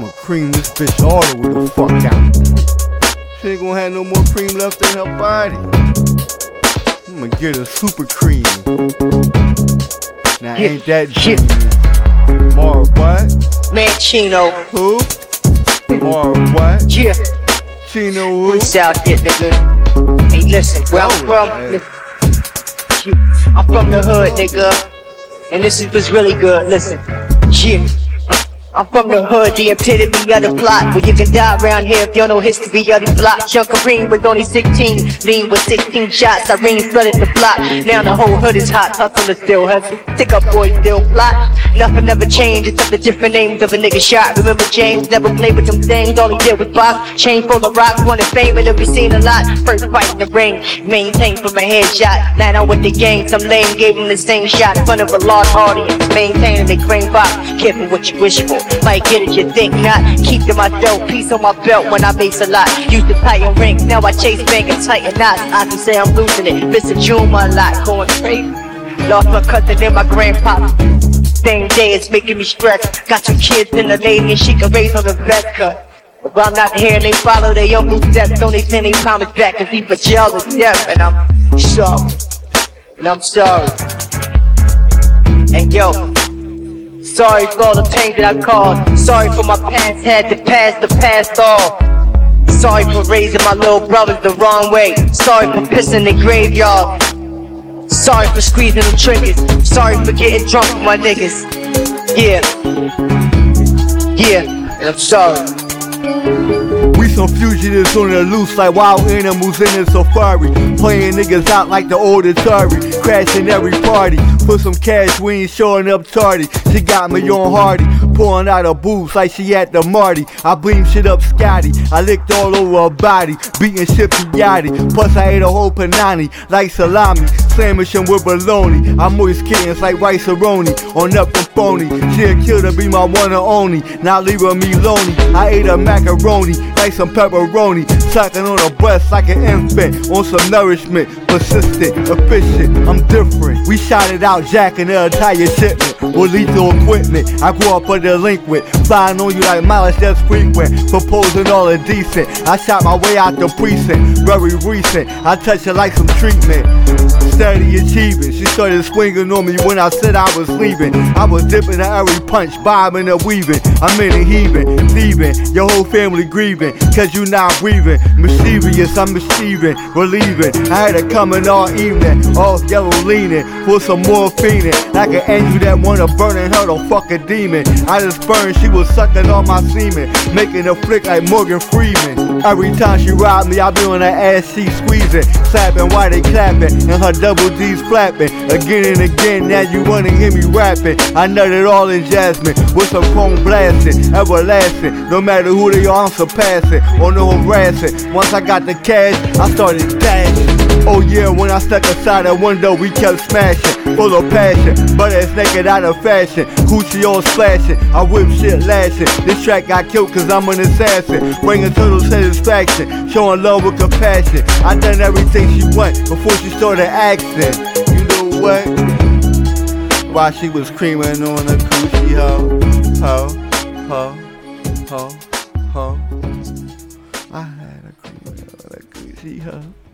I'ma cream this bitch all the way the fuck out. She ain't gonna have no more cream left in her body. I'ma get a super cream. Now ain't that Yeah. dreamy? More what? Man Chino, Who? More what? yeah, Chino who? who's out here, nigga? Hey, listen, where I'm from, I'm from the hood, nigga. And this is what's really good, listen. Yeah. I'm from the hood, the epitome of the block. Where you can die around here if you know history of the block. Young Kareem was only 16, lean with 16 shots. Irene flooded the block. Now the whole hood is hot, hustler still hustle. Stick up boys still plot. Nothing never changed except the different names of a nigga shot. Remember James never played with them things, all he did was box. Chain full of rocks, wanted fame and be seen a lot. First fight in the ring, maintain from a headshot. Now I'm with the gang, some lame gave him the same shot in front of a large audience. Maintaining the green box, careful what you wish for. Might get it, you think not. Keep to myself, piece on my belt when I base a lot. Used to tighten rings, now I chase bank and tighten knots. I can say I'm losing it. Mr. Juma a lot, going crazy. Lost my cousin and my grandpa. Same day it's making me stress. Got two kids and a lady and she can raise on the best cut. If I'm not here and they follow their uncle's steps, don't they comments back cause he for jail is death and I'm sorry. And I'm sorry. And yo, sorry for all the pain that I caused. Sorry for my past, had to pass the past off. Sorry for raising my little brothers the wrong way. Sorry for pissing the graveyard. Sorry for squeezing the triggers. Sorry for getting drunk with my niggas. Yeah. Yeah. And I'm sorry. Some fugitives on the loose like wild animals in a safari. Playing niggas out like the old Atari. Crashing every party. Put some cash, we ain't showing up tardy. She got me on Hardy. Pouring out her boobs like she at the Marty. I beam shit up Scotty. I licked all over her body. Beating shit to Yachty. Plus I ate a whole panani like salami. Sandwiching with bologna. I moist kittens like Rice-A-Roni. On up from phony. She a killer, be my one and only. Not leaving me lonely. I ate a macaroni like some pepperoni. Sucking on her breast like an infant. On some nourishment. Persistent, efficient. I'm different. We shouted out jacking the entire shipment. With lethal equipment. I grew up a delinquent. Flying on you like mileage that's frequent. Proposing all indecent. I shot my way out the precinct. Very recent. I touch it like some treatment. Steady achieving. She started swinging on me when I said I was leaving. I was dipping at every punch, bobbing and weaving. I'm in a heaving, thieving. Your whole family grieving. Cause you not breathing. Mischievous, I'm mischieving, relieving. I had it coming all evening. all yellow leaning. For some more fiending. Like an angel that wanna burn don't fuck a demon. I just burned, she was sucking on my semen. Making a flick like Morgan Freeman. Every time she ride me, I be on her ass, she squeezing. Slapping while they clapping. And her double D's flapping. Again and again, now you wanna hear me rapping. I nutted all in jasmine. With some chrome blasting. Everlasting. No matter who they are, I'm surpassing. Or no harassing. Once I got the cash, I started dashing. Oh yeah, when I stuck outside that window, we kept smashing, full of passion. But it's naked out of fashion, Gucci all splashing. I whip shit lashing. This track got killed cause I'm an assassin, bringing total satisfaction, showing love with compassion. I done everything she want before she started asking. You know what? While she was creaming on a Gucci hoe, hoe, hoe, hoe, hoe. I had a cream on a Gucci hoe.